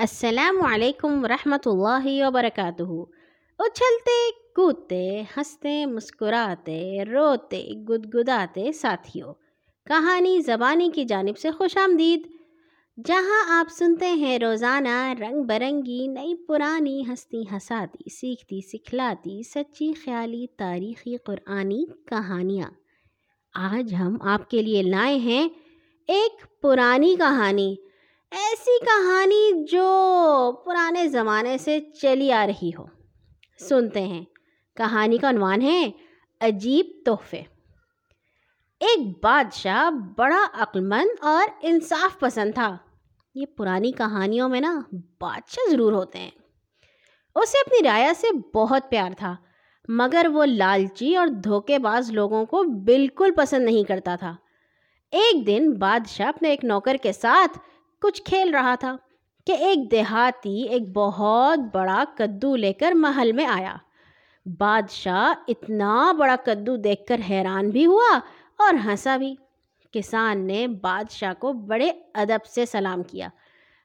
السلام علیکم ورحمۃ اللہ وبرکاتہ۔ اچھلتے، کودتے، ہنستے، مسکراتے، روتے، گدگداتے ساتھیوں، کہانی زبانی کی جانب سے خوش آمدید۔ جہاں آپ سنتے ہیں روزانہ رنگ برنگی، نئی پرانی ہستی ہساتی سیکھتی، سکھلاتی، سچی خیالی، تاریخی قرآنی کہانیاں۔ آج ہم آپ کے لیے لائے ہیں ایک پرانی کہانی۔ ایسی کہانی جو پرانے زمانے سے چلی آ رہی ہو۔ سنتے ہیں۔ کہانی کا عنوان ہے عجیب تحفے۔ ایک بادشاہ بڑا عقلمند اور انصاف پسند تھا۔ یہ پرانی کہانیوں میں نا بادشاہ ضرور ہوتے ہیں۔ اسے اپنی رایا سے بہت پیار تھا، مگر وہ لالچی اور دھوکے باز لوگوں کو بالکل پسند نہیں کرتا تھا۔ ایک دن بادشاہ اپنے ایک نوکر کے ساتھ کچھ کھیل رہا تھا کہ ایک دیہاتی ایک بہت بڑا کدو لے کر محل میں آیا۔ بادشاہ اتنا بڑا کدو دیکھ کر حیران بھی ہوا اور ہنسا بھی۔ کسان نے بادشاہ کو بڑے ادب سے سلام کیا۔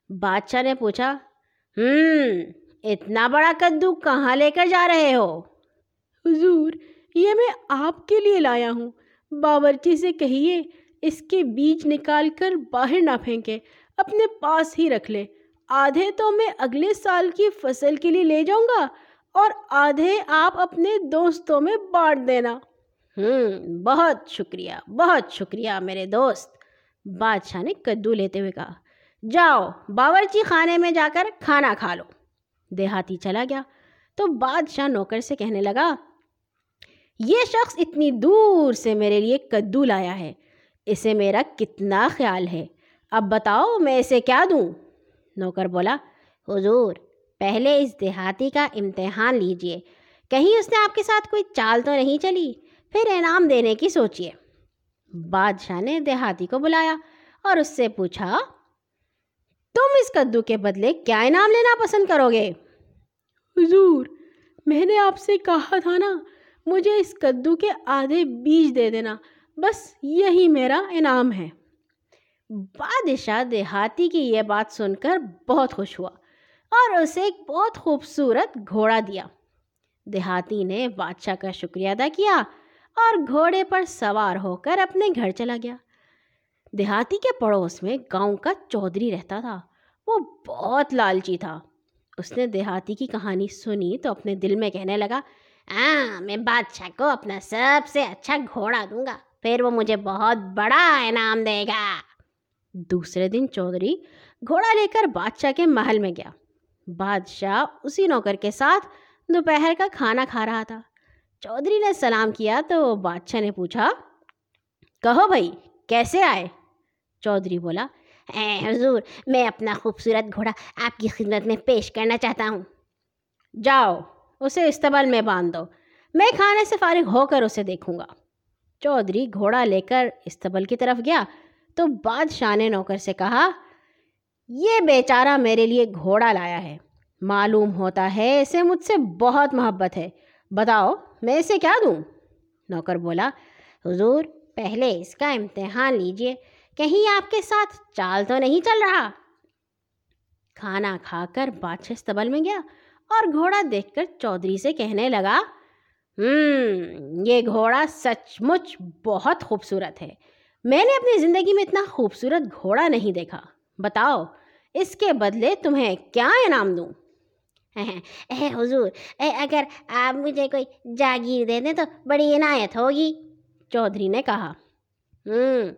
بادشاہ نے پوچھا ہوں اتنا بڑا کدو کہاں لے کر جا رہے ہو؟ حضور، یہ میں آپ کے لیے لایا ہوں۔ باورچی سے کہیے، اس کے بیج نکال کر باہر نہ پھینکے اپنے پاس ہی رکھ لے۔ آدھے تو میں اگلے سال کی فصل کے لیے لے جاؤں گا اور آدھے آپ اپنے دوستوں میں بانٹ دینا۔ ہوں بہت شکریہ بہت شکریہ میرے دوست۔ بادشاہ نے کدو لیتے ہوئے کہا، جاؤ باورچی خانے میں جا کر کھانا کھا لو۔ دیہاتی چلا گیا۔ تو بادشاہ نوکر سے کہنے لگا، یہ شخص اتنی دور سے میرے لیے کدو لایا ہے، اسے میرا کتنا خیال ہے۔ اب بتاؤ میں اسے کیا دوں؟ نوکر بولا، حضور، پہلے اس دیہاتی کا امتحان لیجیے۔ کہیں اس نے آپ کے ساتھ کوئی چال تو نہیں چلی؟ پھر انعام دینے کی سوچیے بادشاہ نے دیہاتی کو بلایا اور اس سے پوچھا، تم اس کدو کے بدلے کیا انعام لینا پسند کرو گے؟ حضور، میں نے آپ سے کہا تھا نا، مجھے اس کدو کے آدھے بیج دے دینا، بس یہی میرا انعام ہے۔ بادشاہ دیہاتی کی یہ بات سن کر بہت خوش ہوا اور اسے ایک بہت خوبصورت گھوڑا دیا۔ دیہاتی نے بادشاہ کا شکریہ ادا کیا اور گھوڑے پر سوار ہو کر اپنے گھر چلا گیا۔ دیہاتی کے پڑوس میں گاؤں کا چودھری رہتا تھا۔ وہ بہت لالچی تھا۔ اس نے دیہاتی کی کہانی سنی تو اپنے دل میں کہنے لگا ہاں میں بادشاہ کو اپنا سب سے اچھا گھوڑا دوں گا، پھر وہ مجھے بہت بڑا انعام دے گا۔ دوسرے دن چودھری گھوڑا لے کر بادشاہ کے محل میں گیا۔ بادشاہ اسی نوکر کے ساتھ دوپہر کا کھانا کھا رہا تھا۔ چودھری نے سلام کیا تو بادشاہ نے پوچھا، کہو بھائی، کیسے آئے؟ چودھری بولا، اے حضور، میں اپنا خوبصورت گھوڑا آپ کی خدمت میں پیش کرنا چاہتا ہوں۔ جاؤ، اسے استبل میں باندھ دو۔ میں کھانے سے فارغ ہو کر اسے دیکھوں گا چودھری گھوڑا لے کر استبل کی طرف گیا۔ تو بادشاہ نے نوکر سے کہا، یہ بیچارہ میرے لیے گھوڑا لایا ہے۔ معلوم ہوتا ہے اسے مجھ سے بہت محبت ہے۔ بتاؤ میں اسے کیا دوں؟ نوکر بولا، حضور پہلے اس کا امتحان لیجیے۔ کہیں آپ کے ساتھ چال تو نہیں چل رہا؟ کھانا کھا کر بادشاہ استبل میں گیا اور گھوڑا دیکھ کر چودھری سے کہنے لگا ہوں یہ گھوڑا سچ مچ بہت خوبصورت ہے۔ میں نے اپنی زندگی میں اتنا خوبصورت گھوڑا نہیں دیکھا۔ بتاؤ، اس کے بدلے تمہیں کیا انعام دوں؟ اے حضور، اے اگر آپ مجھے کوئی جاگیر دے دیں تو بڑی عنایت ہوگی۔ چودھری نے کہا ہوں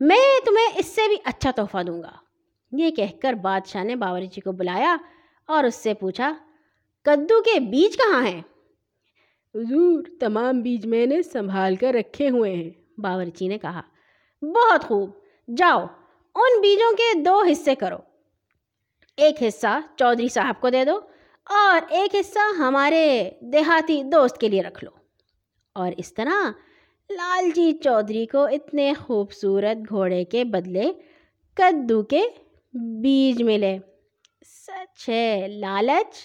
میں تمہیں اس سے بھی اچھا تحفہ دوں گا۔ یہ کہہ کر بادشاہ نے باورچی جی کو بلایا اور اس سے پوچھا، کدو کے بیج کہاں ہیں؟ حضور، تمام بیج میں نے سنبھال کر رکھے ہوئے ہیں۔ باورچی جی نے کہا بہت خوب۔ جاؤ، ان بیجوں کے دو حصے کرو۔ ایک حصہ چودھری صاحب کو دے دو اور ایک حصہ ہمارے دیہاتی دوست کے لیے رکھ لو۔ اور اس طرح لال جی چودھری کو اتنے خوبصورت گھوڑے کے بدلے کدو کے بیج ملے۔ سچ ہے، لالچ۔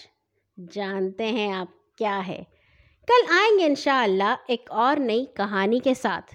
جانتے ہیں آپ کیا ہے۔ کل آئیں گے انشاءاللہ ایک اور نئی کہانی کے ساتھ۔